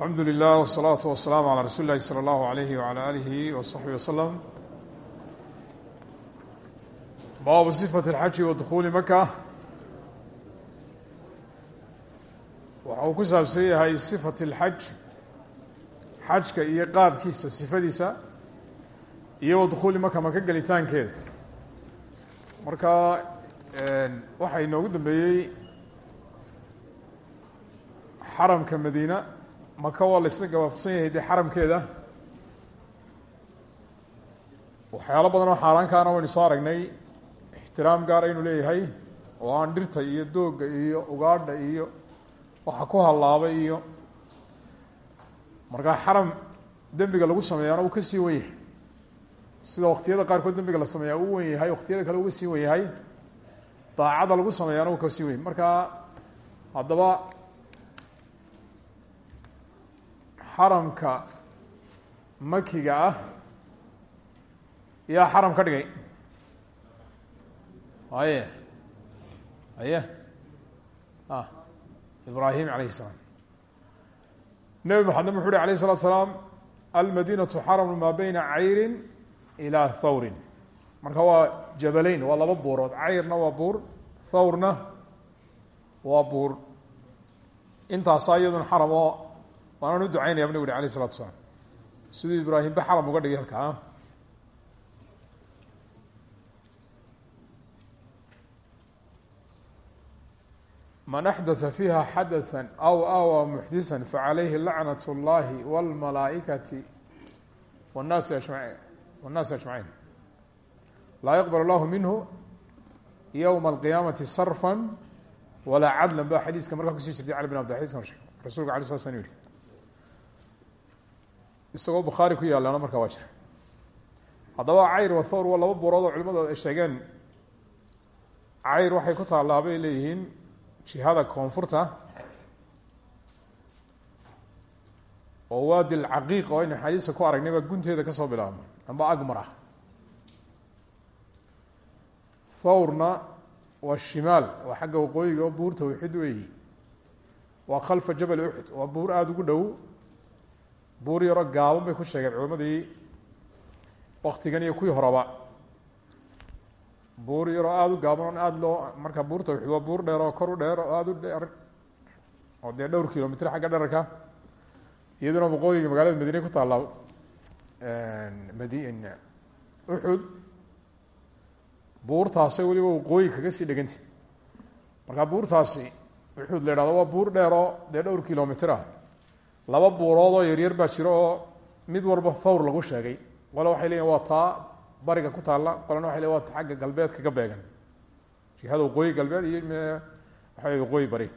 alxamdu lilah wsalaatu wasalaamu calaa rasuuli illahi sala allahu alayhi wala alihi wasaxbi wasalam baabu sifati alxaji wa dukhuuli maka waxa uu ku saabsan yahay sifat alxaj xajka iyo qaabkiisa sifadiisa iyo wa dukhuuli maka maka gelitaankeeda. Marka waxaa inoogu dambeeyey xaramka madiina maka waa la isla yahay dee xaramkeeda? Waxyaalo badan oo xaaraankaana waynu soo aragnay. Ixtiraam gaara inuu leeyahay oo aan dhirta iyo doogga iyo ugaadha iyo waxa ku hallaabay iyo markaa xaram dembiga lagu sameeyaana uu ka sii wen yahay sida waqtiyada qaarkood dembiga la sameeyaa uu wen yahay waqtiyada kale uga sii wen yahay daacada lagu sameeyaana uu ka sii wen marka haddaba xaramka makiga ah yaa xaram ka dhigay aye aye ah ibrahim alayh الsalaam nebi maxamed wuxu uhi alayه الsalatu salaam almadinaةu xaramu maa beyna cayrin ilى thawrin marka waa jabaleyn waa laba buurood cayrna waa buur thawrna waa buur intaasaa iyaduna xaram oo waanaan u ducaynaya nabigu uri alayh isalatu salaam siduu ibraahim ba xaram uga dhigay halkaa man axdaa fiiha xadatثa aw awa muxdisa facalayhi lacnaة اllahi wاlmalaaئikati wاnnaasi ajmaciin wاnnaasi ajmaciin laa yaqbal اllahu minhu ywma اlqiyaamati sarfa walaa cadlan ba xadiiska markaa kusii jirtay cali bin abd xadiskan sheeg rasulka ala sla slam yihi isagoo bukhaari ku yaalaana markaa waa jira. Haddaba cayr wa thawr waa laba buurood oo culimadu ay sheegeen. Cayr waxay ku taallaa bay leeyihiin jihada koonfurta oo waadi lcaqiiq oo aynu xadiisa ku aragnay baa gunteeda ka soo bilaabma amba agmar ah. Thawrna waa shimaal waa xagga waqooyiga oo buurta uxud weeyi. Waa khalfa jabal uxud waa buur aada ugu dhow buur yaro gaaban bay ku sheegeen culimadii waktigan iyo kuwii horeba. Buur yaroo aada u gaaban oon aada loo marka buurta waa buur dheer oo kor u dheer oo aada u dheer oo dee dhowr kilomitr xagga dherarka iyaduna waqooyiga magaalada madiine ku taalla madin uxud. Buurtaasay weliba waqooyi kaga sii dheganta markaa buurtaasi uxud la waa buur dheeroo dee dhowr kilomitr ah laba buurood oo yaryar baa jiro oo mid walba thawr lagu sheegay. Qole waxay leeyihiin waa taa bariga ku taalla. Qolena waxay leeyin waa xagga galbeedka ka beegan. Jihada waqooyi galbeed iyo waxa waqooyi bari.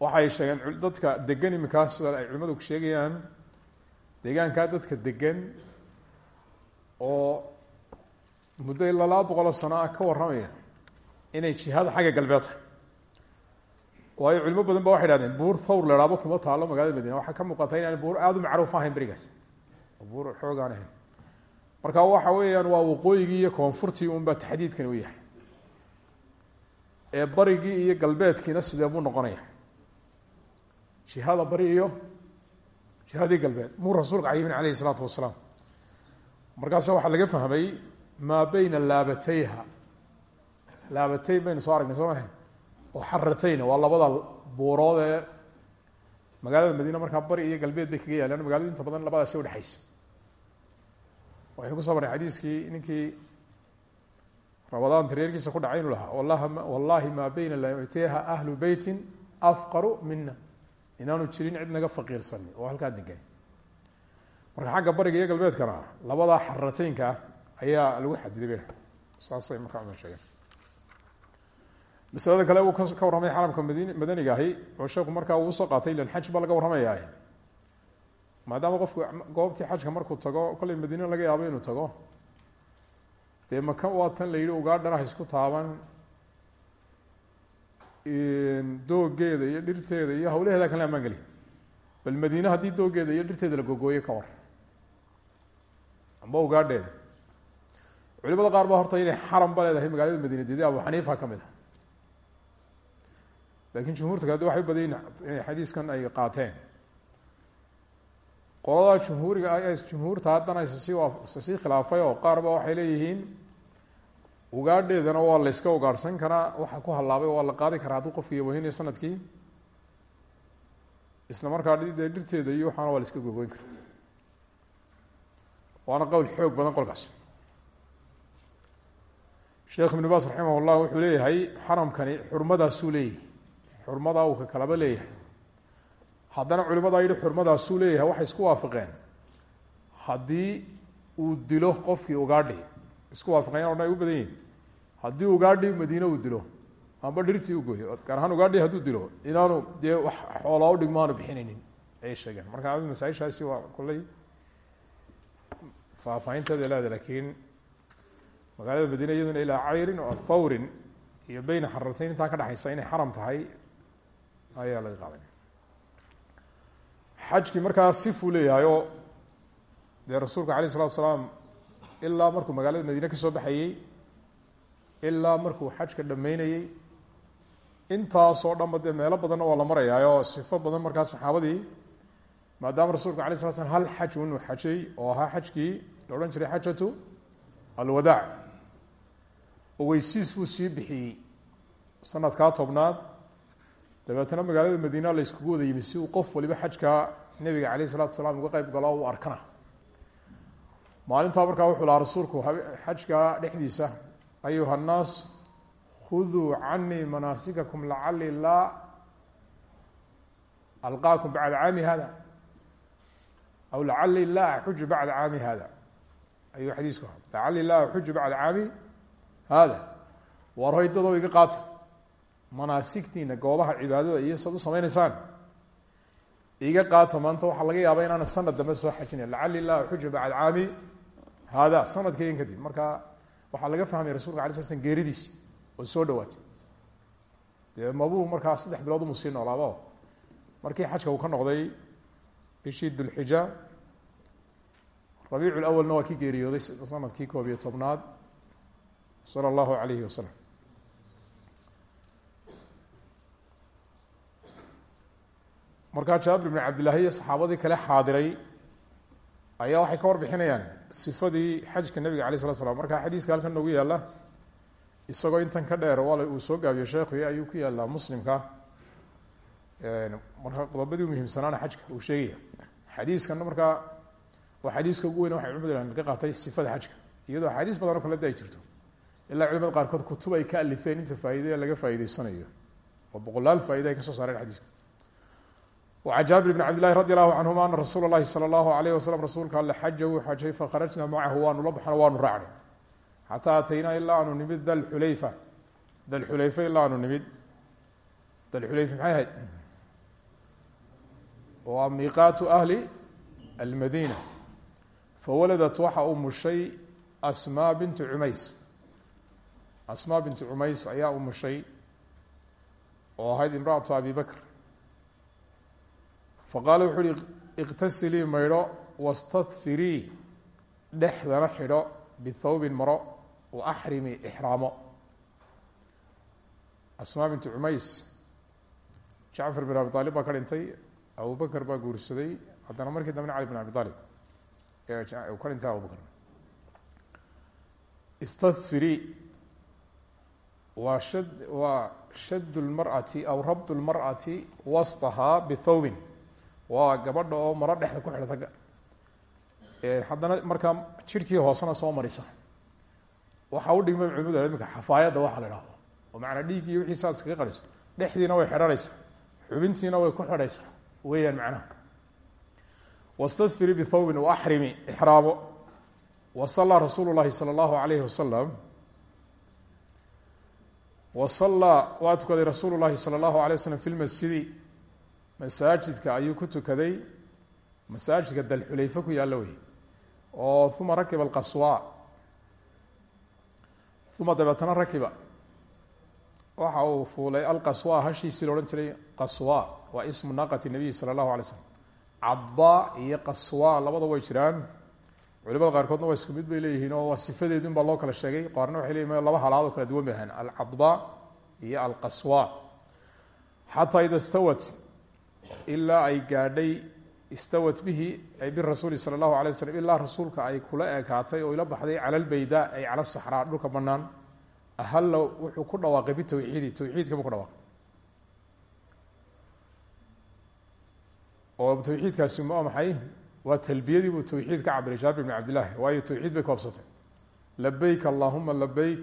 Waxay sheegeen dadka degan iminkaas sida ay culimadu sheegayaan deegaankaa dadka degan oo muddo ilaa laba boqoloo sano ah ka warramaya inay jihada xagga galbeed tahay waayo culimo badan ba waxay hahdeen buur thawr la haabo kuma taalo magaalada madiina waxaa ka muuqata inaan buur aada u macruuf ahayn berigaas. Buur xoogaan ahayn. Marka waxa weeyaan waa waqooyigii iyo koonfurtii unbaa taxdiidkani u yahay. Ee barigii iyo galbeedkiina sidee buu noqonaya jihada bari iyo jihadii galbeed. Muu rasuulka cayimin alayhi isalaatu wasalaam. Markaasa waxaa laga fahmay maa beyna laabatayha laabatayn baynu soo aragnay soo maha oo xaratayna waa labada buurood ee magaalada madiina markaa bari iyo galbeed bay kaga yaalaan. Magaaladu inta badan labadaasi udhexaysa waxaynu ku soo marnay xadiiskii ninkii rabadaan tareerkiisa ku dhacay lahaa. Walah wallahi maa beyna laabatayha ahlu beytin afqaru mina inaanu jirin cid naga faqiirsan oo halkaa degan. Marka xagga bariga iyo galbeedkana labadaa xarateynka ayaa lagu xadiday saasay markaa cumar masalada kale uu ka warramay xaramka madaniga ahi oo sheeku markaa uu u soo qaatay ilan xaj baa laga warramaya maadaama qofku goobtii xajka markuu tago kollay madiina laga yaabo inuu tago. Dee maka waa tan la yidhi ugaadhana ha isku taaban. Doogeeda iyo dhirteeda iyo hawlaheeda kale amaan geliya bal madiine haddii doogeeda iyo dhirteeda la gogooyo ka war. Amba ugaadheeda. Culimada qaar baa horta inay xaram ba magaalada madiina dede abu xaniifa ka laakiin jumhuurta kale waxay u badan yihiin inay xadiiskan ay qaateen. Qoladaa jumhuuriga ah jumhuurta haddana ssii ssii khilaafay oo qaar ba waxay leeyihiin ugaadheedana waa la yska ugaadhsan karaa waxa ku hallaabay waa la qaadi karaa hadduu qofkii wahinayo sannadkii. Isla markaa dee dhirteeda iyo waxaana waa la iska gogoyn karaa. Waana qowl xoog badan qolkaas. Sheekh ibnu baas raximah wuxuu leeyahay xaramkani xurmadaasuu leeyahay xurmadaa uu ka kalaba leeyahay haddana culimadaa yidhi xurmadaasuu leeyahay waxay isku waafaqeen. Haddii uu dilo qofkii ugaadhi isku waafaqeen o dhan ay u badan yihiin haddii ugaadhi madiine uu dilo amba dhirtii u gooyo gaar ahaan ugaadhi hadduu dilo inaanu dee wax xoolaa udhigmo aanu bixinaynin ayay sheegeen. Marka masaaishaasi waa kolley faahfaahinteeda leeda lakiin magaalada madiine iyaduna ilaa cayrin oo thawrin iyo beyna xaratayn intaa ka dhexaysa inay xaram tahay ayaa laga qaaday xajkii markaa sifuu leeyahay oo dee rasuulka alayh isalatu salaam ilaa markuu magaalada madiine ka soo baxayey ilaa markuu xajka dhameynayey intaasoo dhanba dee meelo badanna waa la marayaayo sifo badan markaa saxaabadii maadaama rasuulka alay sala slam hal xaj inuu xajay oo ahaa xajkii la odhan jiray xajatu alwadaac. Ogeysiis buu sii bixiyey. Sanadkaa tobnaad dabeetna magaalada madiina la yskugu wada yimi si uu qof waliba xajka nebiga caleyh isalatu salaam uga qeyb galo u arkana. Maalintaa markaa wuxuu lahaa rasuulku xajka dhexdiisa ayuha nnaas khuduu canii manaasikakum lacali laa alqaakum bacda caami hada aw lacali laa axuju bacda caami hada ayuu xadiisku aha lacali laa axuju bacda caami hada war hoydadoo iga qaata manaasigtiina goobaha cibaadada iyo saad u samaynaysaan. Iga qaata maanta waxaa laga yaaba inaana sanad dambe soo xajinay lacali laa axuju bacda caami hada sanadkaygan kadib marka waxaa laga fahmaya rasulka ala sl slam geeridiisi oo soo dhawaatay. Dee mabuu markaa saddex bilood umu sii noolaaba markii xajka uu ka noqday bishii dulxija rabiicu lawalna waa ki geeriyooday sannadkii koob iyo tobnaad sala allahu alayhi wasalam markaa jaabir bn cabdillahi iyo saxaabadii kale xaadiray ayaa waxay ka warbixinayaan sifadii xajka nebiga alay slat slam markaa xadiiska halkan noogu yaalla isagoo intan ka dheer wala uu soo gaabiyo sheekhuy ayuu ku yaallaa muslimka. Marka qodobadii muhiimsanaana xajka uu sheegaya. Xadiiskana markaa waa xadiiska ugu weyn waxay culimadu ka qaatay sifada xajka iyadoo axaadiis badan oo kale da ay jirto. Ilaa culimada qaarkood kutub ay ka alifeen inta faaidee laga faa'ideysanayo oo boqolaal faaide ay ka soo saareen xadiiska وعن jaaبir بن cبd للhi رضي الله عنهma أن رsuuل الlahi slى الlaه عليه وsلم rasuulka ale xaja wuu xajay fakharajna macahu waanu la baxno waanu raacnay xataa ataynaa ilaa aanu nimid dalxulayfa dalxulayfa ilaa aanu nimid dalxulayfa maxay ahayd waa miiqaatu ahli almadina fawaladat waxa uu mushay asmaa bintu cumays asmaa bintu cumays ayaa u mushay oo ahayd imraأaةu abi bakr faqaala wuxuu uhi iqtasilii maydho wastadfirii dhexdana xidho bithawbin maro wa axrimi ixraamo. Asmaa bintu cumays jacfar bin abi aalib baa ka dhintay abu bakr baa guursaday haddana markii dambena cali bin abi aalib ka dhintay abu bakr istadfirii waa shad waa shadd lmar'ati aw rabd lmar'ati wastahaa bithawbin waa gabadha oo maro dhexda ku xidhata haddana markaa jirhkii hoosena soo marisa. Waxaa u dhigma culimadu imika xafaayadda waxa la ihahdo oo macanaa dhiiggii wixii saad iskaga qariso dhexdiina way xidhanaysaa. Xubintiina way ku xidhaysaa weeyaan macnaha. Wastasfiri bithawbin waaxrimi ixraamo. Wa sallaa rasuulu llahi sala allahu alayhi wasalam wa sallaa waa tukaday rasuulu llahi sala allahu alay waslm fi masaajidka ayuu ku tukaday. Masaajidka dalxulayfe ku yaallo wey oo uma rakiba alqaswa. Uma dabeetana rakiba. Waxa uu fuulay alqaswa hashiisii la jiray qaswa waa ismu naaqati nabiyi sala allahu alay slam iyo qaswa labada way jiraan. Culimada qaarkoodna waa isku mid bay leeyihiin oo waa baa loo kala sheegay. Qaarna waxay leyihin laba halaad oo kala duwan bay ahaan alcadba iyo alqaswa. Xataa ida stawat ilaa ay gaadhay istawat bihi ay birasuuli sala allahu alay waslm ilaa rasuulka ay kula ekaatay oo ila baxday cala lbayda ay cala saxraa dhulka banaan ahalla wuxuu ku dhawaaqay bitawxiidi tawxiidka buu ku dhawaaqay. Oo tawxiidkaasi ma maxay? Waa talbiyadii buu tawxiid ka cabiray jaabir bn cabdillahi waayo tawxiid bay koobsatay labayk allahuma labayk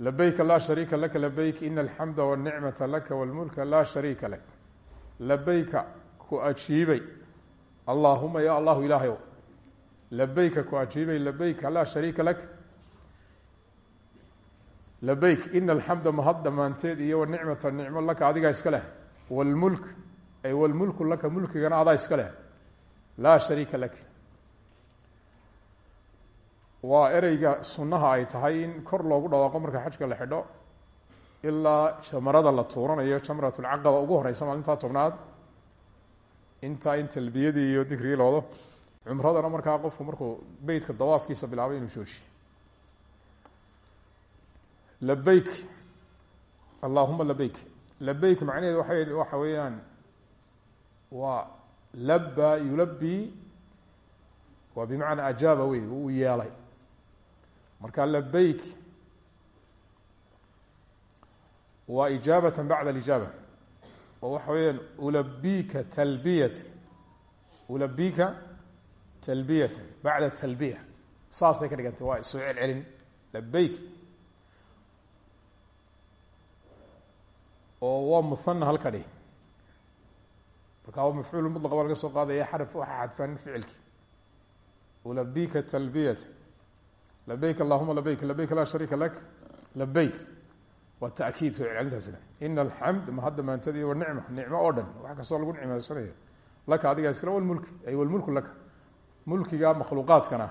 labayka laa shariika laka labayk ina alxamda wاlnicmata laka wاlmulka laa shariika lak. Labayka ku ajiibay. Allaahuma ya allahu ilaahayow labayka ku ajiibay labayka laa shariika lak. Labayk ina alxamda mahad dhammaanteed iyo wanicmata nicmo laka adigaa iska leh. Wlmulk ay wlmulku laka mulkigana adaa iska leh. Laa shariika lak waa ereyga sunnaha ay tahay in kor loogu dhawaaqo marka xajka la xidho ilaa jamarada la tuuranayo jamrat lcaqaba ugu horeysa maalintaa tobnaad intaa in talbiyadii iyo dikrigii loodo cumradana markaa qofku markuu beytka dawaafkiisa bilaabay inuu joojiyo labeyk allahuma labeyk labeyk macnaheedu waxa waxa weeyaan waa laba yulabi waa bimacnaa ajaaba wey uu yeelay marka labeyk waa ijaabata bacda alijaaba oo waxa weeyaan ulabika talbiyata ulabika talbiyata bacda talbiya. Saasay ka dhigantay waa soo celcelin. Labeyk oo waa muhana halka dhih marka waa mafcuul mudlaqa baa laga soo qaadaya xaraf waxa xadfan ficilki. Ulabika talbiyata labeyk allahuma labeyk labeyk laa shariika lak labeyk waa takiid soo celcelintaasina ina alxamd mahadda maantadi wanicma nicmo oo dhan wax kastoo lagu nicmaysanaya laka adigaa iskale walmulki ay walmulku laka mulkiga makhluuqaadkana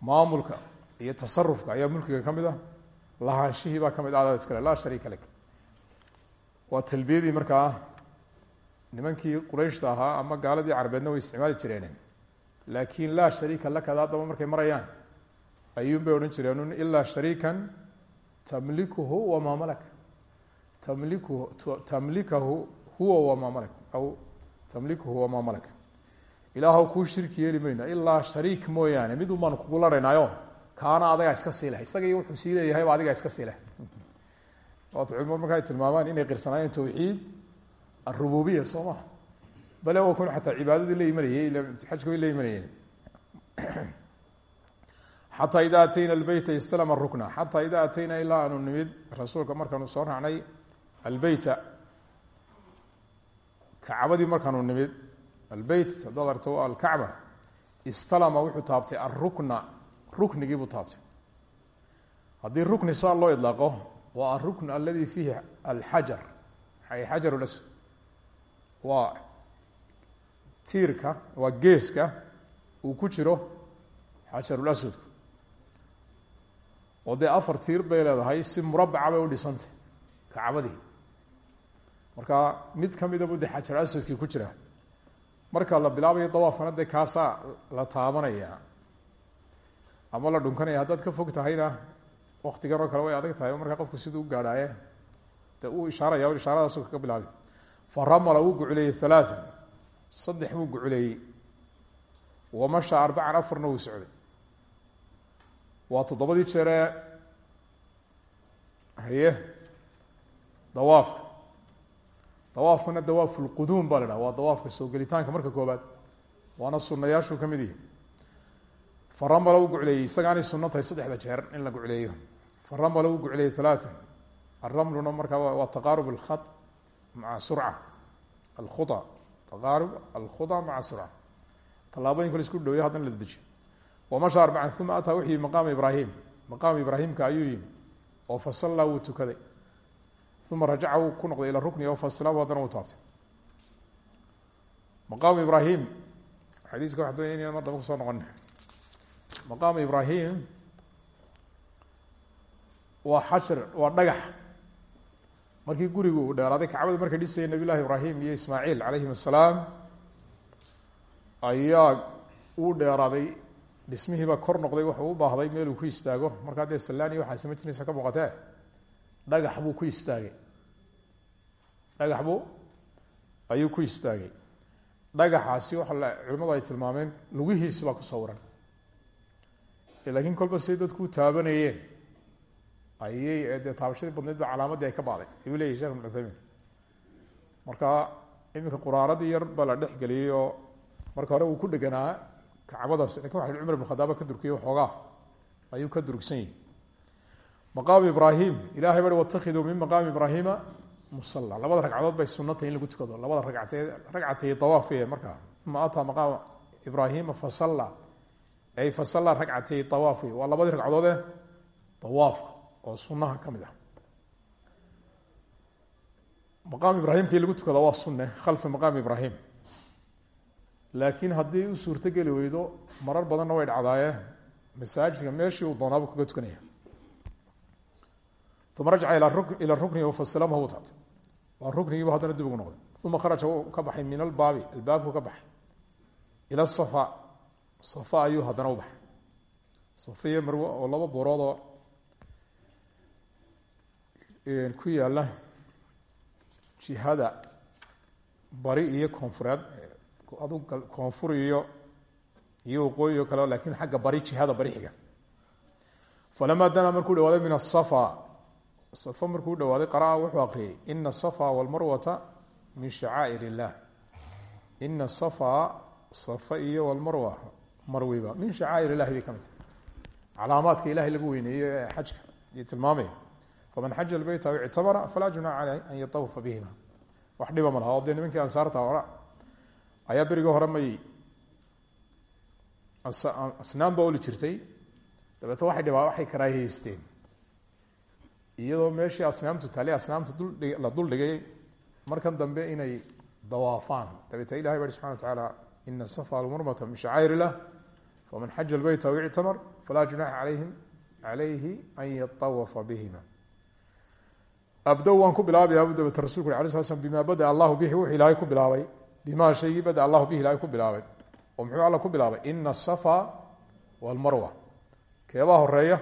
maamulka iyo tasarufka ayaa mulkiga ka mid ah lahaanshihii baa ka mid adaa iskale laa shariika lak waa talbiyadii markaa nimankii qurayshta ahaa ama gaaladii carabeedna way isticmaali jireen laakiin laa shariika lakada haddaba markay marayaan ayuun bay odhan jireen ilaa shariikan tamlikuhu wamaa malak. Tamlikuhu tamlikahu huwa wamaa malak. Aw tamlikuhu wamaa malak. Ilaahw kuu shirki yeeli mayno ilaa shariik mooyaane mid un baanu kugu larhaynaayo kaana adagaa iska leh. Isagii wuxuu sii leeyahayba adigaa iska sii leh. Waata culimadu marka tilmaamaan inay qirsanaayeen tawxiid arububiya soo maha bale waa kun xataa cibaadadii la imanayey xajka way la xataa ida atayna albeyta istalama rukna. Xataa ida atayna ilaa aanu nimid rasuulka markaanu soo raacnay albeyta kacbadii markaanu nimid albeyt haddaad argto waa istalama wuxuu taabtay arukna ruknigii buu taabtay. Haddii rukni saa loo idlaaqo waa arukn aladi fiihi alxajar xajar laswad waa tiirka waa geeska uu ku jiro xajarulaswadku oo dee afar tiir bay leedahay si murabaca bay u dhisantay kacbadii marka mid kamida buu dee xajar aswadkii ku jira. Marka la bilaabayo dawaafkana dee kaasaa la taabanaya. Ama la dhunkanaya. Haddaad ka fog tahayna waktigan oo kale way adag tahay markaa qofku siduu u gaadhaaye dee uu ishaaraya ishaaradaasuu kaga bilaabi. Fa ramala wuu guculeeyey halaaan saddex buu guculeeyey wamasha arbacan afarna wuu socday waa toddobadii jeeree haye. Dawaafka. Dawaafkana dawaaf lquduum baa la dhaha soo gelitaanka. Marka koobaad waana sunayaashuu ka mid yihi faramala u gucleeyey. Isagaanay tahay saddexda jeer in la gucleeyo. Faramala u gucleeyey halaaan aramluna markaa waa taqaarub alkha maca surca. Alkhuda. Taqaarub alkhuda maca surca. Tallaabooyinka la isku dhowya haddana la dejiyo wamasha arbacan uma ataa wuxuu yimi maqaama ibraahim. Maqaama ibraahimka ayuu yimi oo fasallaa wuu tukaday. Uma rajaca wuu ku noqday ila rukni oo faslaamu haddana wuu taabtay. Maqaamu ibraahim xadiiska waxa doonaya inaan markii gurigu uu dheeraaday kacbada markay dhisayay nabiy llahi ibraahim iyo ismaaciil calayhim assalaam ayaa uu dheeraaday dhismihiibaa kor noqday wuxuu u baahday meel uu ku istaago. Markaa dee sallaani waxaa sama jiraysa ka muuqatee dhagax buu ku istaagay. Dhagax buu ayuu ku istaagay. Dhagaxaasi waxa la culimadu ay tilmaameen lugihiisi baa ku sawiran laakiin kolba siday dadku u taabanayeen ayay dee taabashadii badneed ba calaamadii ay ka bacday ayuu leyahy shekh ibn uthaymin marka iminka quraaradii yar baa la dhex geliyey oo marka hore uu ku dheganaa kacbadaas cumar ibn khadaaba ka durkiyey waxoogaa ayuu ka durugsan yahi maqaamu ibraahim ilahay bari watakiduu min maqaami ibraahima musala labada ragcadood bay sunatay in lagu tukado. Labada ragcatee ragcatay awaafiye markaa uma ataa maqaama ibraahima fasalla. Ay fasalla ragcatay awaafi waa labadii ragcadood ee oo sunaha ka mid ah. Maqaam lagu tukada waa sunne khalfa maqaami ibraahim laakiin haddii u suurto geli weydo marar badanna way dhacdaaye masaajidka meeshii uu doonaabuu kaga tukanaya. Uma rajaca ila rukni faslamahu u taabtay waa ruknigiibu haddana dib ugu noqday. Uma kharaja ka baxay min albaabi albaabku ka baxay. Ila safa safa ayuu haddana u baxay. Safa iyo marwe oo laba buuroodoo ku yaalla jihada bari iyo koonfureed adu koonfur iyo iyo waqooyi o kale laakiin xagga bari jihada bari xiga falamaa danaa markuu dhawaaday min asafa safa markuu dhawaaday qaraa wuxuu aqriyay ina asafa walmarwata min shacaa'ir illah ina safa iyo walmarwa marwiba. Min shacaa'ir illahi bay ka mid tahay. Calaamaadka ilahay lagu weyneeyo ee xajka iyo tilmaamaya faman xaja lbeyta aw ictamara falaa junaca caleyh an yatawafa bihima. Wax dhiba ayaa berigii hore may asnaam baa oli jirtay. Dabeetna waxay dhibaa waxay karaahiyeysteen iyadoo meeshii asnaamtu taali asnaamta la duldhigay markan dambe inay dawaafaan. Dabeetna ilahay bari subxana wa tacaala ina safa almurmata min shacaa'ir illah faman xaja lbeyta aw ictamar falaa junaxa alayhim calayhi an yatawafa bihima. Abdow ku bilaabaya bu dabeete rasulku uri ala sla bima bada allahu bihi? Wuxuu ilaahay ku bilaabay bima shaygii bada allahu bihi ilaahay ku bilaabay. Oo muxuu alla ku bilaabay? Ina asafa walmarwa keebaa horreeya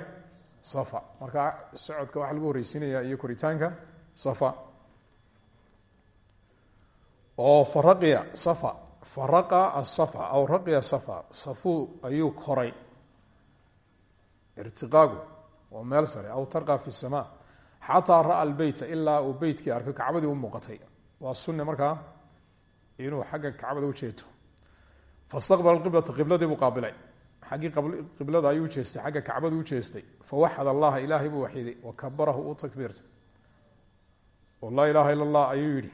safa. Marka socodka waxaa lagu horreysiinaya iyo koritaanka safa. Oo faraqiya safa. Faraqa asafa aw raqiya safa. Safuu ayuu koray. Irtiqaagu waa meel sare aw tarqa fi sama xataa ra'a albeyta ilaa uu beytkii arkay kacbadii u muuqatay. Waa sunne markaa inuu xagga kacbada u jeeto fastaqbala qiblata qibladii buu qaabilay. Xaggii qiblada ayuu jeestay xagga kacbadu u jeestay. Fawaxad allaha ilaahay buu waxiday wakabarahu u takbiirtay oo laa ilaaha ila allah ayuu yihi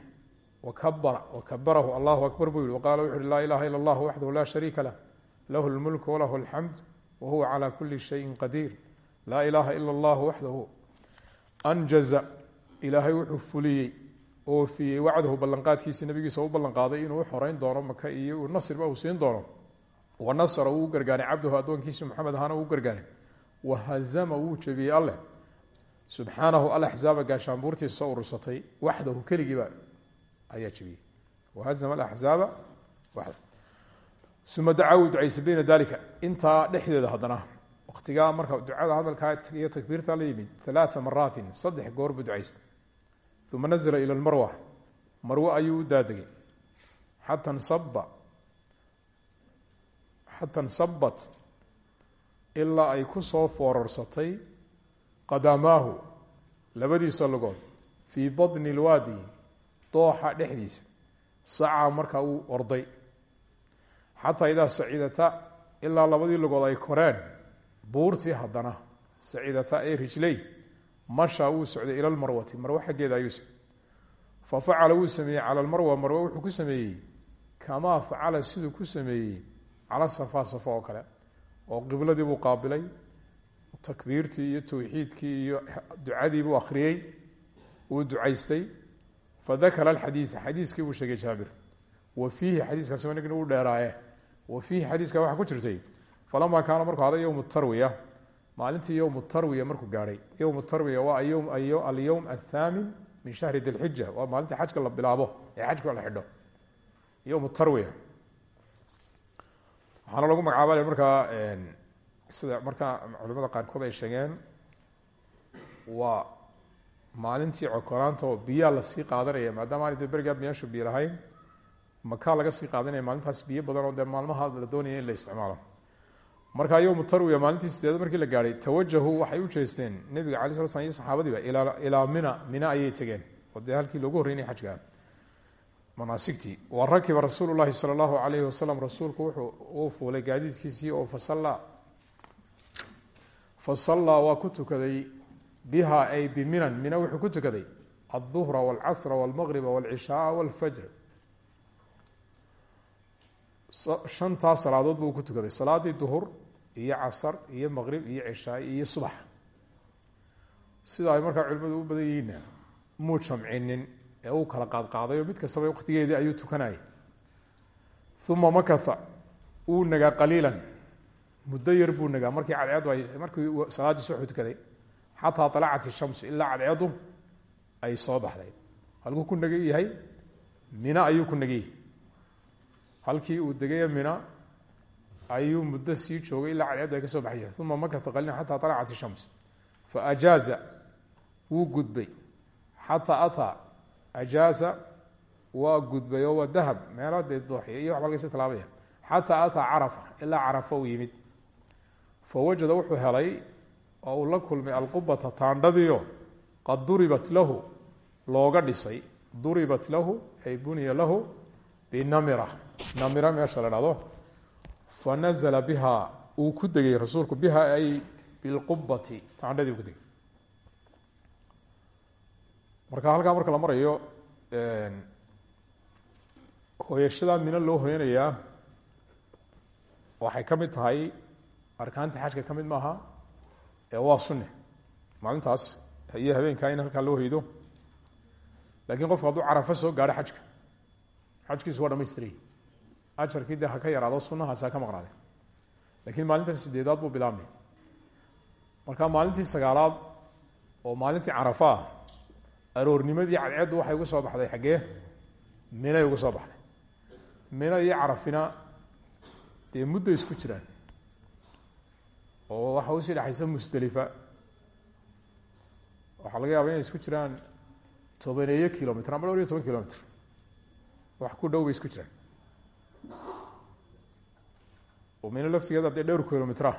wakabara wakabarahu allahu akbar buu yihi waqala wuxu ilaha ila allah waxdahu laa shariika lah lahu lmulk walahu alxamd wahuwa cala kuli shayin qadiir. Laa ilaha ila allah waxdahu anjaza ilaahay wuxuu fuliyey oofiyey wacdahu ballanqaadkiisii nabigiisa u ballanqaaday inuu u xoreyn doono maka iyo nasriba uu siin doono. Wa nasra wuu gargaaray cabduhu addoonkiisi maxamed ahaana uu gargaaray wa hazama wuu jebiyey alleh subxaanahu alaxzaaba gaashaanbuurtiisa soo urursatay waxdahu keligiiba ayaa jebiyey wahazama alaxzaaba waxda uma dacaa wuu ducaysay bayna dalika intaa dhexdeeda haddana waqtigaa marka ducada hadalkaa iyo takbiirta la yimid alaaa maraatin saddex goor buu uma nazla ila lmarwa marwe ayuu u daadegay xata nsaba xata nsabat ilaa ay ku soo foorarsatay qadamaahu labadiisa lugood fii badni lwaadi dooxa dhexdiisa sacaa markaa uu orday xataa idaa sacidata ilaa labadii lugood ay koreen buurtii haddana sacidata ee rijley masha wuu socday ila lmarwati marwe xaggeeda ayuu socday. Fa facala wuu sameeyey cala lmarwa marwe wuxuu ku sameeyey kamaa facala siduu ku sameeyey cala safa safa oo kale oo qibladii buu qaabilay takbiirtii iyo towxiidkii iyo ducadii buu akhriyey wuu ducaystay. Fadakara alxadiida xadiiskii buu sheegay jaabir wa fiihi xadiiskaasi wanagna uu dheeraaye wa fiihi xadiiska waxaa ku jirtay falamaa kaana markuu haday yowm tarwiya maalintii yowm tarwiya markuu gaadhay. Yowm tarwiya waa alyowm athaamin min shahri dilxija waa maalinta xajka la bilaabo ee xajka la xidho. Yowm tarwiya. Waxaana lagu magacaabay markaa sida markaa culimada qaarkood ay sheegeen waa maalintii cokonaanta oo biyaa la sii qaadanaya maadaama aanay berigaa meeshu biyo lahayn makaa laga sii qaadanaya maalintaas biyo badan oo dee maalmaha la doonaya in la isticmaalo markaa yowmu tarwiya maalintii sideed markii la gaadhay tawajahuu waxay u jeesteen nebiga cala sla slam iyo saxaabadiiba ilaa mina mina ayay tegeen oo dee halkii loogu horreynaya xajka manaasigtii wa rakiba rasuulu llahi sala allahu alayhi wasalam rasuulku wuxuu uu fuulay gaadiidkiisii oo fasallaa fasallaa waa ku tukaday biha ay biminan mina wuxuu ku tukaday alduhra walcasra walmaqriba walcishaaa walfajr shantaa salaadood buu ku tukaday. Salaadii duhur iyo casar iyo maqrib iyo cishaa iyo subax. Sida ay markaa culimadu u badan yihiinna muu jamcinin ee uu kala qaadqaaday oo mid waqtigeedii ayuu tukanayay. Uma makatha uu nagaa qaliilan. Muddo yar buu nagaa. Markii cadceedu ay markii salaadii subaxu tukaday xataa alacat ishamsu ilaa cadceedu ay soo baxday. Halkuu ku nagay yahay mina ayuu ku nagay halkii uu degay mina ayuu muddo sii joogay ilaa cadceedu ay ka soo baxay uma makata qaliilan xataa alacat ishams faajaaza wuu gudbay. Xataa ataa ajaaza waa gudbay oo waa dahab. Meelo dee iyo waxba lagasi talaabaya. Xataa ataa carafa ilaa carafa uu yimid. Fawajada wuxuu helay oo uu la kulmay alqubata taandhadiio qad duribat lahu looga dhisay. Duribat lahu ay buniya lahu binamira namira. Meesha la dhahdo. Fa nazla biha uu ku degay rasuulku biha ay bilqubati taandhadii uu ku degay. Marka halkaa marka la marayo hooyashadaa mino loo hoyanayaa waxay ka mid tahay arkaanta xajka ka mid maaha ee waa sunne. Maalintaas iyo habeenkaa in halkaa loo hoydo lakiin qofku hadduu carafo soo gaadho xajka xajkiisu waa dhamaystiray ajarkii dee ha ka yaraado sunnahaasi ha ka maqnaaday lakiin maalinta sideedaad buu bilaabmay. Marka maalintii sagaalaad oo maalintii carafa ah aroornimadii waxay uga soo baxday xaggee? Minay uga soo baxday. Mina iyo carafina muddo isku jiraan. Oo waxa u sii dhexaysa musdelifa waxaa laga yaaba inay isku jiraan tobaneeyo kilomitr ama dhowr iyo wax ku dhow bay isku jiraan. Mino laftigeeda dee dhowr kilomitr ah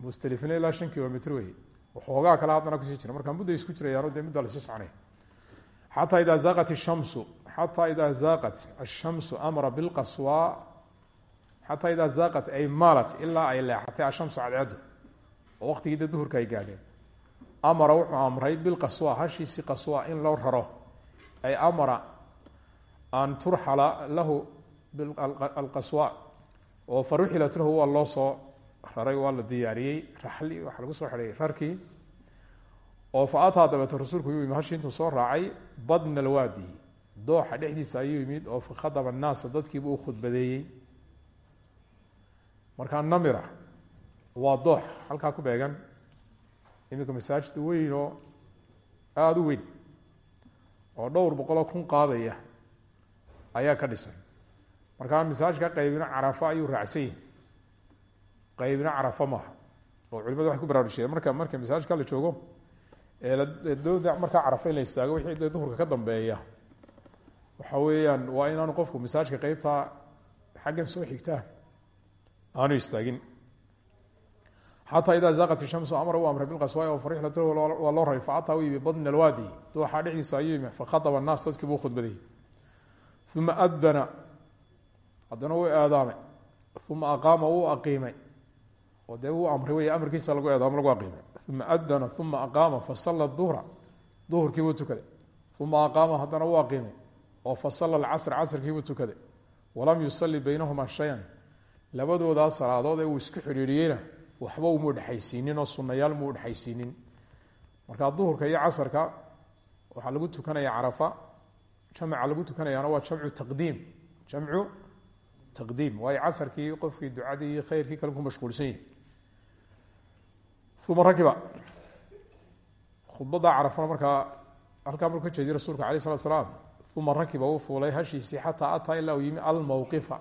musdelifina ilaa shan kilomitr wey waxoogaa kale haddana ku sii jira. Markaa mudday isku jirayaano dee muddaa la sii soconaya xataa idaa zaaqat ishamsu xataa idaa zaaqat ashamsu amara bilqaswa xataa idaa zaaqat ay maalat ilaa ay leexatay ashamsu cadceedu oo waqtigii dee duhurka ay gaadheen amara wuxuu amray bilqaswa hashiisi qaswa in loo raro. Ay amara an turxala lahu alqaswa oo faruxilat lahu waa loo soo raray waa la diyaariyey raxli waxaa lagu soo xidhay rarkii oo fa ataa rasuulku yuu yimi soo raacay badna alwaadi. Dooxa dhexdiisa ayuu yimid oo fakhadaba annaasa dadkiibu u khudbadeeyey. Markaa namira waa doox halkaa ku beegan. Iminka masaajid weyn oo u weyn oo dhowr boqoloo kun qaadaya ayaa ka dhisan markaa masaajidka qaybina carafa ayuu raacsanyay qaybina carafa maaha oo culimadu waxay ku baraarujiyeen marka marka masaajidka la joogo ee dooda markaa carafa in la istaago wixii dee ka dambeeya waxa weeyaan waa inaanu qofku masaajidka qeybtaa xaggan soo xigtaa aanu istaagin. Xataa idaa zaaqat ishamsu amara u amray bilqaswaai oo farixlat waa loo raray facataa u yimi badna alwaadi. Dooxaa dhexdiisa ayuu yimi fakhadaba annaas dadkii buu khudbaday uma adana haddana wuu eedaamay uma aqaama wuu aqiimay oo dee wuu amray wey amarkiisa lagu eedaamo lagu aqiimay uma adana uma aqaama fasalla duhra duhurkii buu tukaday uma aqaama haddana wuu aqiimay oo fasalla alcasr casrkii buu tukaday walam yusalli baynahumaa shayan labadoodaa salaadood ee uu isku xidhiiriyeyna waxba umuu dhexaysiinin oo sunayaal muu dhexaysiinin markaa duhurka iyo casarka waxaa lagu tukanaya carafa jamca lagu tukanayaana waa jamcu taqdiim. Jamcu taqdiim. Waayo casarkii qofkii ducadii iyo khayrkii kale ku mashquulsan yihi uma rakiba. Khudbadda carafana markaa halkaa markuu ka jeediy rasuulka alay slat slaam uma rakiba uu fuulay hashiisii xataa ataa ilaa uu yimi almowqifa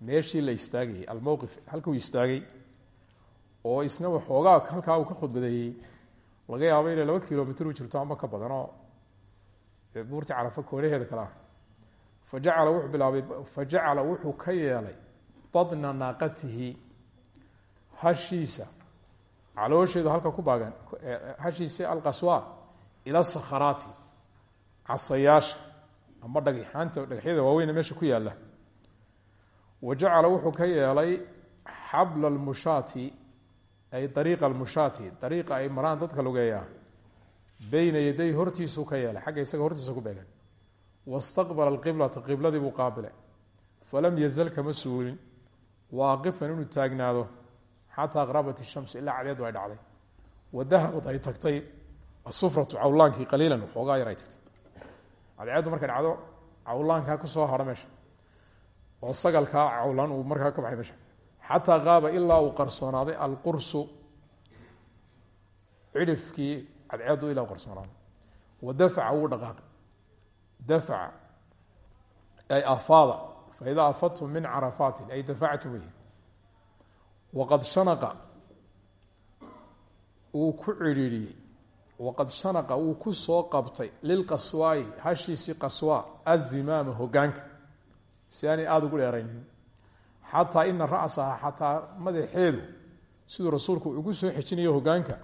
meeshii la istaagayay almowqif halka uu istaagay. Oo isna waxoogaa halkaa uu ka khudbadeeyey. Laga yaabo inay laba kilomitr u jirto ama ka badan oo buurtii carafa koonaheeda kale ah fajacala wuxuu bilaabay fajacala wuxuu ka yeelay badna naaqatihi hashiisa caloosheedu halka ku baagan hashiisa alqaswa ila sakharaati casayaasha ama dhagxaanta dhagaxyada waaweyne meesha ku yaalla wa wuxuu ka yeelay xabla lmushaati ay ariiqa almushaati ariiqa ay maraan dadka lugeeyaa beyna yaday hortiisuu ka yeelay xagga isaga hortiisa ku beegan. Wastaqbala alqiblata qibladii buu qaabilay. Falam yazal kama suulin. Waaqifan inuu taagnaado xataa qrabat ishamsu ilaa cadeedu ay dhacday. Wa dahabad ay tagtay asufratu cawlaankii qaliilan waxoogaa yar ay tagtay. Cadceeddu markay dhacdo cawlaankaa ku soo haro meesha. Oo sagalkaa cawlan uu markaa ka baxay cadceeddu ilaa u qarsoonaaday wa dafaca wuu dhaqaaqay. Dafaca ay afaada faida afadtum min carafaatin ay dafactum wey waqad shanaqa uu ku cidhiidhiyey. Waqad shanaqa wuu ku soo qabtay lilqaswaayi hashiisii qaswaa azimaama hogaanka si aanay aada ugu dheeraynin xataa ina ra'saha xataa madaxeedu siduu rasuulku ugu soo xejinayo hogaanka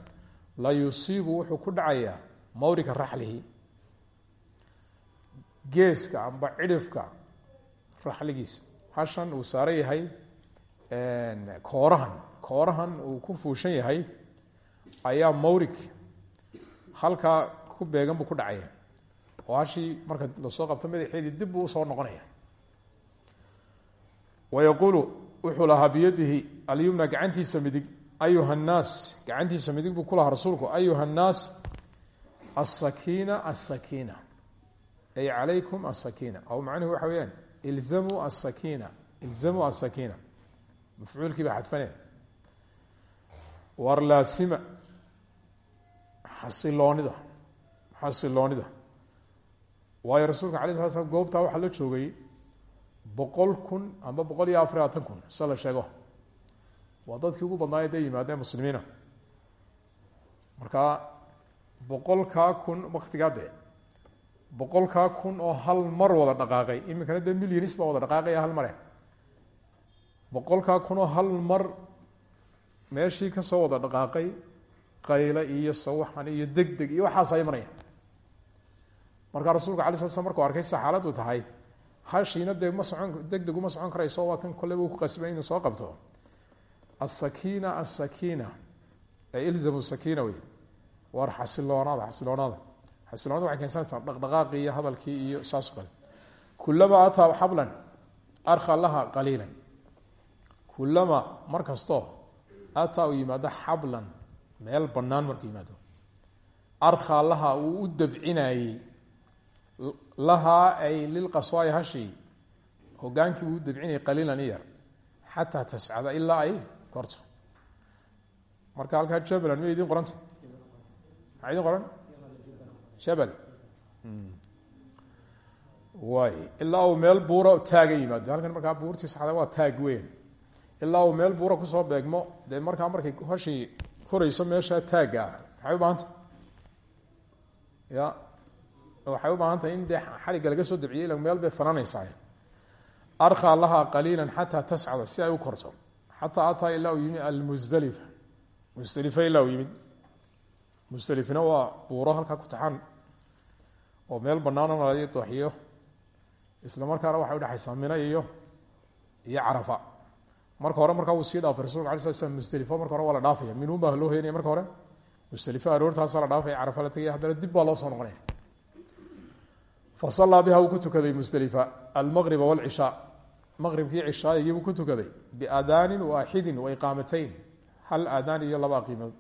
la yusiibu wuxuu ku dhacayaa mawrika raxlihi. Geeska amba cidhifka raxligiisa. Hashan uu saaran yahay koorahan. Koorahan uu ku fuushan yahay ayaa mawrig halkaa ku beegan ku dhacaya. Oo hashii marka la soo qabto madaxeedii dib buu u soo noqonaya. Wayaquulu wuxuu lahaa biyadihi alyumna gacantiisa midig ayuha nnaas gacantiisa midig buu ku lahaa rasuulku ayuha nnaas asakiina asakiina ay calaykum asakiina aw macnuhu waxa weeyaan ilzamuu asakiina ilzamuu asakiina mafcuulkii baa xadfaneen war laasima xasiloonida xasiloonida waayo rasuulka alay sala slam goobtaa la joogay boqol kun amba boqol iyo afar iyo labaatan kun se sheego waa dadkii ugu badnaaya dee yimaadeen muslimiina. Marka boqolkaa kun waktigaa dee boqolkaa kun oo hal mar wada dhaqaaqay. Iminkana dee milyanis baa wada dhaqaaqaya hal mare boqolkaa kun oo hal mar meeshii ka soo wada dhaqaaqay qayle iyo sawaxan iyo deg deg iyo waxaas ay maraya markaa rasuulka alay sla slam markuu arkay sa tahay hashiina dee ma socon deg deg uma socon kan kolleba u ku qasbay inuu soo qabto asakiina asakiina ee ilzamu sakiina wey waar xasiloonaada xasiloonaada xasiloonada waxay keensanaysaa dhaqdhaqaaqii iyo hadalkii iyo saas kale. Kulama ataa xablan arkha laha qaliilan. Kulama mar ataa uu yimaado meel bannaan markuu yimaado. Arkhaa laha uu u dabcinayey lahaa ay lilqaswaaya hashii hogaankii uu u qaliilan iyar. Xataa tascada ilaa ay korto marka halkaa jabalan ma idin qoranta maxaa idin qoran? Jabal waay. Ilaa meel buura taaga yimaado. Halkan markaa buurtii saxda waa taag weyn. Ilaa meel buura ku soo beegmo dee markaa markay hashii korayso meeshaa taagga ah maxay u baahantay ya waxay u baahan tahay in dee xarigga laga soo dabciyay ila meel bay fananaysaa. Arkhaa lahaa qaliila xataa tascada si ay u korto xataa ataa ilaa uu yimi almusdalifa musdalifa ilaa uu yimid. Musdelifina waa buuro ku taxan oo meel banaano nalay dooxiyo isla markaana waxay udhexaysaa mino iyo iyo carafa. Marka hore markaa wuu sii dhaafay rasulka ala sla slam musdelifo marka hore waa la dhaafaya. Minuun baa loo heynaya marka hore. Musdelifo aroortaasa la dhaafaya carafa la tegaya haddana dib loo soo noqonaya. Fa sallaa biha wuu ku tukaday musdelifa almaqriba waalcishaa maqribkii cishaayigii buu ku tukaday biaadaanin waaxidin wa hal aadaan iyo laba aqiimood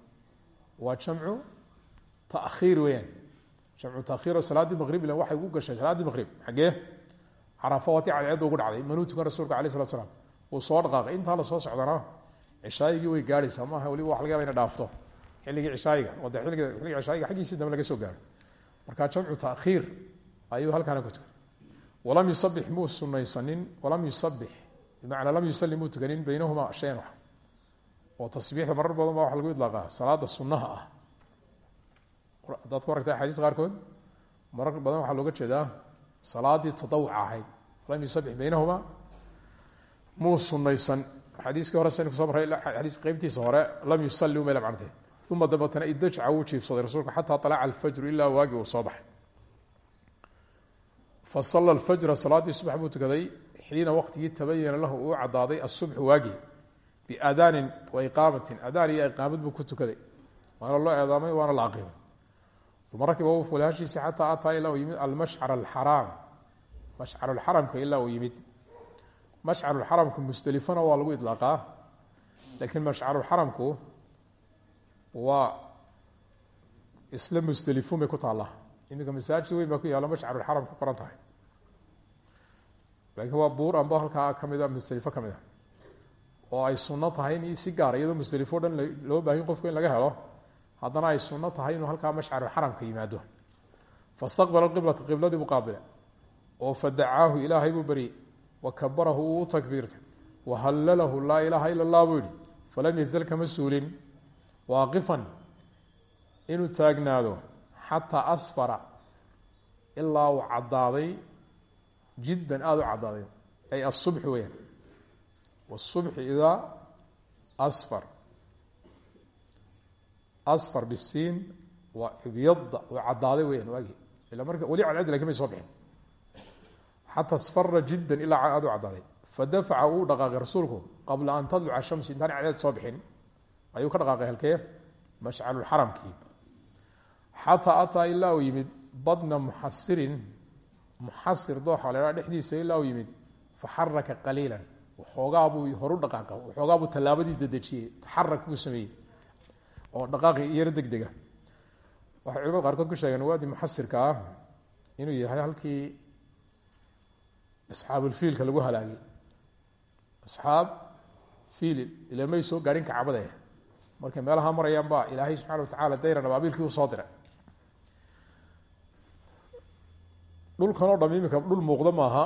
waa jamcu takhiir weeyaan. Jamcu takhiiro salaaddii maqrib ilan waxay ugu gashay salaaddii maqrib xaggee? Carafa waati cadceedda ugu dhacday. Manuu rasuulka alai salatu slam wuu soo dhaqaaqay. Intaa la soo socdana cishaayigii way gaadhaysaa. Maaha waliba wax laga yaba ina dhaafto. Xilligii cishaayiga oo de illiga cishaayiga xaggiisii dambe laga soo gaaro marka jamcu takhiir ayuu halkaana ku tukan walam yusabix muu sunaysanin walam yusabix bimacnaa lam yusali muu tukanin baynahumaa shayan wax. Oo tasbiixda marar badan baa waxa lagu idlaaqaa salaada sunnaha ah. Haddaad ku aragta axaadiista qaarkood marar badan waxaa looga jeedaa salaadii tadawuca ahayd lam yusabix baynahuma muu sunaysan. Xadiiskii hore sani kuso maray xadiiska qeybtiisa hore lam yusali umay la macnatay uma dabeetana idajca wuu jiifsaday rasuulku xataa alaca alfajru ilaa waagi uu soo baxay fa sala alfajra salaaddii subax buu tukaday. Xiina waqtigii tabayana lahu uu cadaaday asubxu waagi. Biaadaanin wa iqaamatin. Adaan iyo iqaamad buu ku tukaday. Waana loo eedaamay waana la aqimay uma rakiba uu fulay hashiisi xataa ataa ilaa uu yimid almashcar alxaraam mashcarulxaramka ilaa uu yimid. Mashcarulxaramka musdelifana waa lagu idlaaqaa. Laakiin mashcarulxaramku waa isla musdelifun bay ku taallaa iminka masaajid weyn baa ku yaalla mashcarulxaram ku qoran tahay. Laakiin waa buur amba halkaa ka mid a musdelifo ka mid a. Oo ay sunno tahay in si gaara iyadoo musdelifo dhan loo baahin qofku in laga helo. Haddana ay sunno tahay inuu halkaa mashcarulxaramka yimaado. Fastaqbala qiblata qibladii buu oo fadacaahu ilaahay buu beryey wa kabarahu uu u takbiirtay. Wa hallalahu laa ilaaha ila allah buu falam yazal kama suulin. Waaqifan inuu taagnaado xataa asfara ilaa uu caddaaday jiddan aada u caddaaday ay asubxi weyaan wasubxi idaa asfar. Asfar bisiin waa ibyada uu caddaaday weyaan waagi. Ila marka weli cadcad laakiin may soo bixin xata asfara jiddan ilaa aada u caddaaday. Fadafaca uu dhaqaaqay rasuulku qabla an tadluca shamsi intaan cadceed soo bixin ayuu ka dhaqaaqay halkee? Mashcalulxaramkii xataa ataa ilaa uu yimid badna muxasirin muxasir dooxa la haa dhexdiisa ilaa uu yimid faxaraka qaliilan. Waxoogaabuu horu dhaqaaqa waxoogaabuu tallaabadii dedejiyey taxarak buu sameeyey oo dhaqaaqi yaro deg dega waxay culimada qaarkood ku sheegeen waadi muxasirka ah inuu yahay halkii asxaabulfiilka lagu halaagay. Asxaab fiil ila may soo gaadhin kacbade markay meelaha marayaan baa ilaahay subxana watacala dayran abaabiilkii u soo diray dhulkan oo dham iminka dhul muuqda maaha.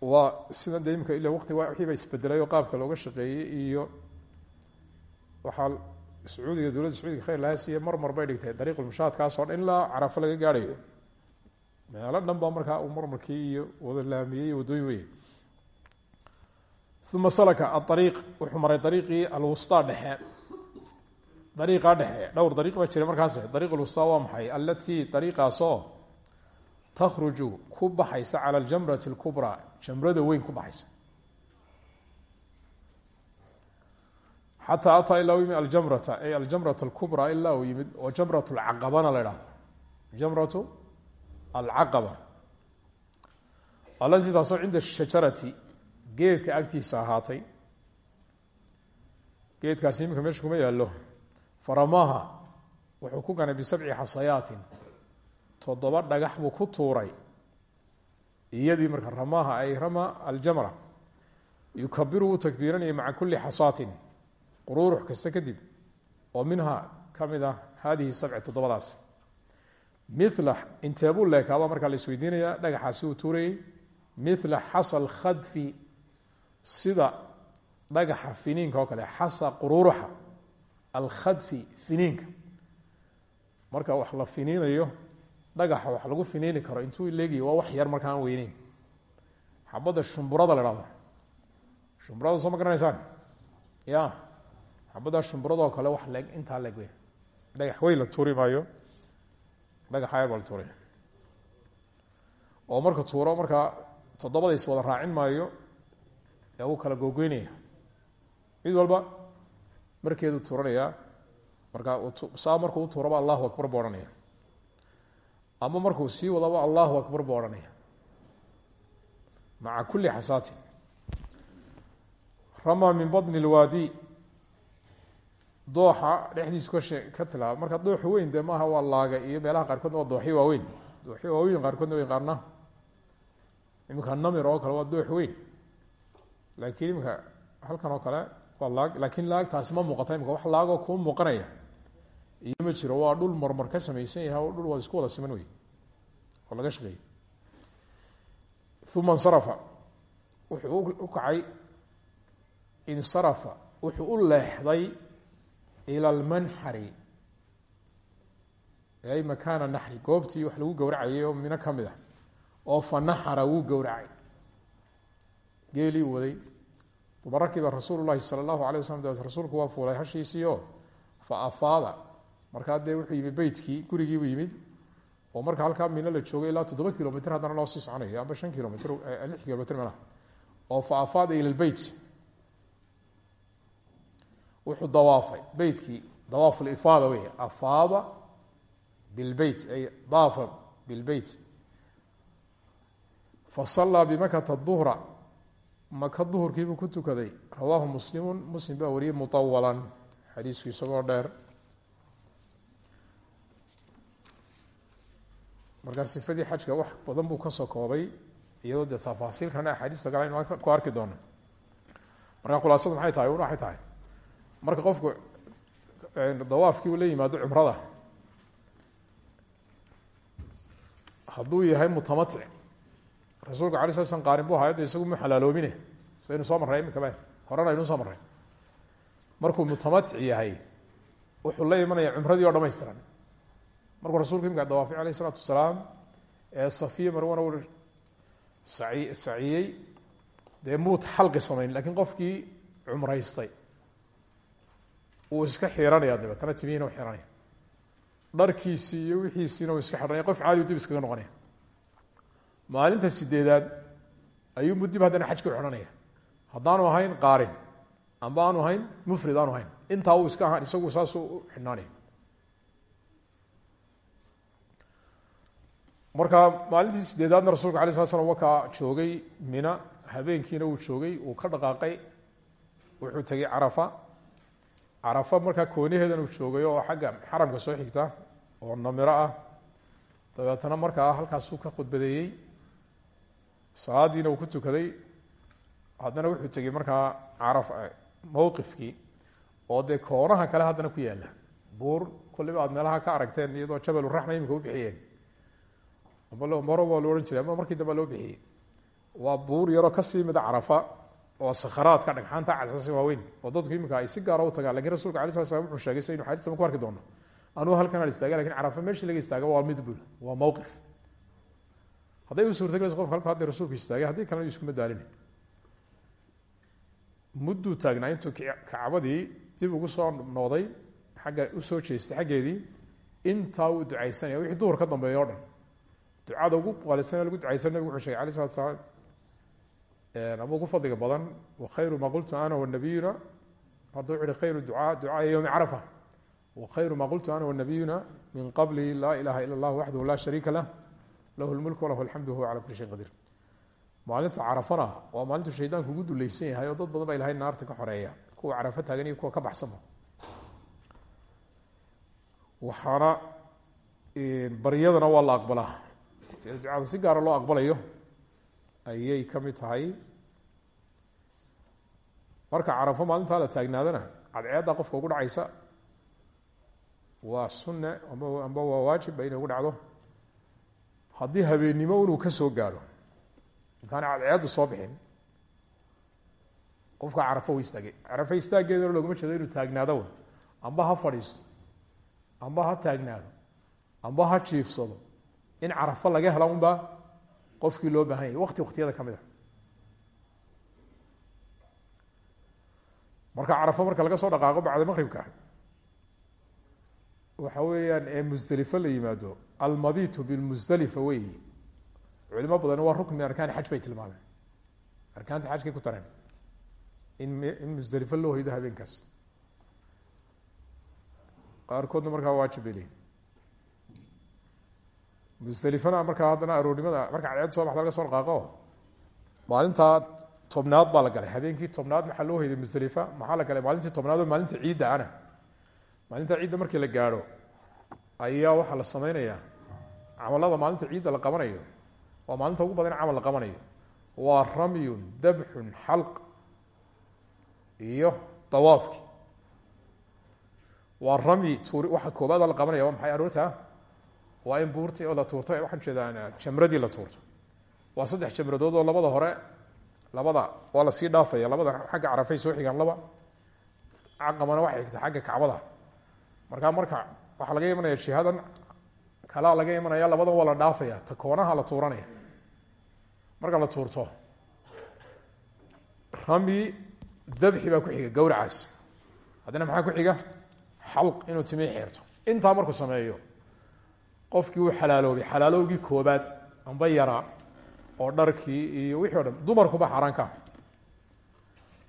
Waa sidan de imika ila waqti wiiba isbedelay oo qaabka looga shaqeeyey iyo waxaa sacuudiga dowladda sacuudiga khayr lahaa siiye mar mar bay dhigtay. Dariiqulmushaadkaas oo dhan ilaa carafo laga gaadhayo. Meelo dhan baa markaa uu marmarkii iyo wada laamiyey iyo waddooyin wey uma salaka aariiq wuxuu maray dariiqii alwustaa dhexe. Dariiqaa dhexe dhowr dariiq baa jiray markaas. Dariiq alwustaa waa maxay? Allatii dariiqaasoo takhruju ku baxaysa cala aljamrati alkubraa jamrada weyn ku baxaysa. Xataa ataa ilaa u yimid aljamrata ay aljamrat alkubraa ilaa uu yimid oo jamrat lcaqabana la dhahdo jamratu alcaqaba. Allatii taasoo cinda shajarati geedka agtiisa ahaatay. Geedkaasi iminka meesha kuma yaallo. Faramaaha wuxuu ku ganay bisabci xasayaatin toddoba dhagax buu ku tuuray. Iyadii marka ramaaha ay rama aljamra yukabiru wuu takbiiranayay maca kulli xasaatin quruurux kasta kadib oo minhaa ka mid ah haadihi sabci toddobadaas. Mila inteebuu leekaabaa markaa la isweydiinayaa dhagaxaasi uu tuurayey. Mila xasa alkhadfi sida dhagaxa finiinka oo kale xasa quruuruxa alkhadfi finiinka. Marka wax la finiinayo dhagaxa wax lagu finiini karo intuu leegiy waa wax yar markaan weyneyn. Xabadda la hahdo shumburada soo ma garanaysaan? Ya. Xabadda shumburadoo kale wax leeg intaa leeg wey dhagax weyn la tuuri maayo. Dhagaxa yar baa la oo marka tuuro markaa toddobadays wada raacin maayo ee uu kala googoynaya mid walba markeedu tuuranayaa markaa saa markuu u tuuraba allahu akbar buu ama markuu sii wadaba allahu akbar buu odhanaya. Maca kulli xasaatin ramaa min badni lwaadi dooxa dhexdiisu ka shee ka tilaaba marka dooxa weyn dee waa laaga iyo meelaha qaarkoodna waa dooxyo waaweyn. Dooxyo waaweyn qaarkoodna weyn qaarna. Iminka namir oo kale waa doox weyn. Laakiin iminka halkan oo kale waa laag laakiin laagtaasi ma muuqata. Imika wax laagoo kuu muuqanaya iyo ma jiro waa dhul marmar ka samaysan yahay oo dhul waa isku wada siman wey oo laga shaqeeyey uma insarafa wuxuu u kacay insarafa wuxuu u leexday ila almanxari ay makaana naxri goobtii wax lagu gowracayay oo mino ka mid ah oo fa naxara wuu gowracay. Geelii waday. Uma rakiba rasuulu llahi sala allahu alay waslam dabeet rasuulku waa fuulay hashiisiio fa afaada markaa dee wuxuu yimid beytkii gurigiibuu yimid oo marka halkaa mino la joogay ilaa toddoba kilomitr haddana loo sii soconayo amba shan kilomitr lix kilomitr meelaha oo fa afaada ila lbeyt wuxuu dawaafay beytkii dawaaf lifaada wey afaada bilbeyt ay daafa bilbeyt fasallaa bimakata duhra maka duhurkiibuu ku tukaday rawaahu muslimu muslim baa wariyey muawalan xadiisku isagoo dheer markaa sifadii xajka wax badan buu ka soo koobay iyadoo dee tafaasiilkana axaadiista gala inu ku arki doono. Markaa khulaasadu maxay tahay? Un waxay tahay. Marka qofku dawaafkii uu la yimaado cumrada hadduu yahay mutamatic rasuulka ala sla slam qaarin bu hayadda isagu mu xalaaloobine saynu soo marray imikaba horena aynu soo marray markuu mutamatic yahay wuxuu la imanaya cumradii oo dhamaystiran markuu rasulku imika dawaafay alayh isalaatu wasalaam ee safiya marwana u sai saciyey dee muut samayn lakiin qofkii cumraystay. Uu iska xiranaya dabeetana timihiina u xiranaya dharkiisii iyo wixiisiina uu iska xidhanaya qof caadi dib iskaga noqonaya. Maalinta sideedaad ayuunbu dib haddana xajka xidhanaya. Haddaanu ahayn qaarin amba aanu ahayn mufrid aanu ahayn intaa uu iska ahaan isagu saasuu xidhnaanaya marka maalintii sideedaadna rasulka alay sala slam wakaa joogay mina habeenkiina uu joogay uu ka dhaqaaqay wuxuu tegay carafa. Carafa markaa kooniheedan uu joogay oo xagga xaramka soo xigta oo namiro ah. Dabeetana markaa halkaasuu ka khudbadeeyey salaadiina uu ku tukaday. Haddana wuxuu tegey markaa caraf mowqifkii oo dee koonaha kale haddana ku yaalla buur kulliba aad meelaha ka aragteen iyadoo jabaluraxma imika u bixiyeen maro baa lo ohan jiray ama markii dambe loo bixiyey. Waa buur yaroo ka sii mida carafa oo sakharaadka dhagxaanta casasi waaweyn oo dadku imika ay si gaara u tagaan. Lakin rasulka ala sala slam wuxuu sheegay xadistama ku arki doono. Anugu halkan aan istaaga laakiin carafa meeshii laga istaaga waa mid bul waa mowqif hadday u suurta galayso qofka halka hadda rasuulku istaagay haddii kalena iskuma daalina mudduu taagnaa intuu kacbadii dib ugu soo noqday xagga u soo jeestay xaggeedii intaa uu ducaysanaya. Wixii duhur ka dambeeya dhan ducada ugu qaalisana lagu ducaysan nabigu wuxuu shegay alay slatu salaam ama ugu fadliga badan wakhayru ma qultu ana wanabiyuna hadda wuxu uhi khayru ducaa ducaaya yowmi carafa. Wakhayru ma qultu ana wanabiyuna min qabli laa ilaha ila allah waxdahu laa shariika lah lahu lmulk walahu alxamdu wahuwa cala kuli shayin qadiir maalinta carafana waa maalintu shaydaanku ugu dulaysan yahay oo dad badan ba ilahay naarta ka xoreeya kuwa carafo taagan iyo kuwa ka baxsanba waxaana baryadana waa la aqbalaa ducada si gaara loo aqbalayo ayay ka mid tahay. Marka carafo maalintaa la taagnaadana cadceedda qofka ugu dhacaysa waa sunne amba amba waa waajibba inay ugu dhacdo. Haddii habeennimo inuu ka soo gaadho intaana cadceeddu soo bixin qofka carafo u istaagay. Carafo istaaggeedana looguma jeedo inuu taagnaado amba ha fadhiisto amba ha taagnaado amba ha jiifsado in carafo laga hela unba qofkii loo baahan yahay. Waqti waqtiyada ka mid a marka carafo marka laga soo dhaqaaqo bacda maqribka waxa weeyaan ee musdelifo la yimaado almabitu bilmusdelifa wey. Culimo badan waa rukn min arkaan xaj bay tilmaameen. Arkaanta xajkay ku tareen. In in musdelifo loo hoydo habeenkaas. Qaarkoodna markaa waajib musdelifana markaa haddana aroornimada marka cadceed soo baxda soo dhaqaaqo maalintaa tobnaad baa la galay. Habeenkii tobnaad maxaa loo hoyday musdelifa maxaa la galay? Maalintii tobnaad oo maalinta ciidda ana. Maalinta ciidda markii la gaadho ayaa waxaa la sameynayaa camalada maalinta ciidda la qabanayo. Waa maalinta ugu badan camal la qabanayo. Waa ramyun dabxun xalq iyo dawaafki waa ramyi tuuri waxa koobaada la qabanaya maxay aroorta waa in buurti oo la tuurto. Waxaan jeedaa jamradii la tuurto. Waa saddex jamradood oo labada hore labada waa la sii dhaafaya. Labada xagga carafay soo xigaan laba caqabana waxay xigta xagga kacbada. Markaa marka waxaa laga imanaya jihadan kalaa laga imanaya labadan waa la dhaafaya. Ta koonaha la tuuranaya. Marka la tuurto rami dabxi baa ku xiga gawracaas haddana maxaa ku xiga? Xalq inuu timii xeerto. Intaa markuu sameeyo qofkii uu xalaaloobay xalaalowgii koobaad amba yaraa oo dharkii iyo wixii dhan dumarkuba xaaraanka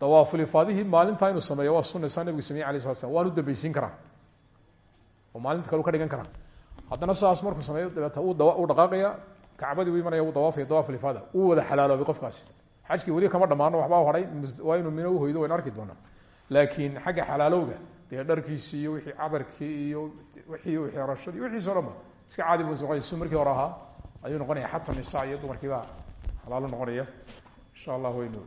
dawaafulifaadihii maalintaa inuu sameeyo waa sunna saa nabigu sameyey alay slat slam waanu dambeysiin karaa. Oo maalinta kale u ka dhigan karaa. Haddana sidaas markuu sameeyo dabeeta uu dhaqaaqaya kacbadii u imanaya uu dawaafaya dawaafulifaada uu wada xalaaloobay qofkaasi. Xajkii weli kama dhamaano waxbaa hadhay waa inuu mino uhoydo waynu arki doonaa laakiin xagga xalaalowga dee dharkiisi iyo wixii cadarkii iyo wixii xeerashadii wixiis o dhan ba iska caadi bu noqonaya su markii hore ahaa ayuu noqonaya xata nisa iyo dumarkiibaa xalaalo noqonaya. Insha allah waynu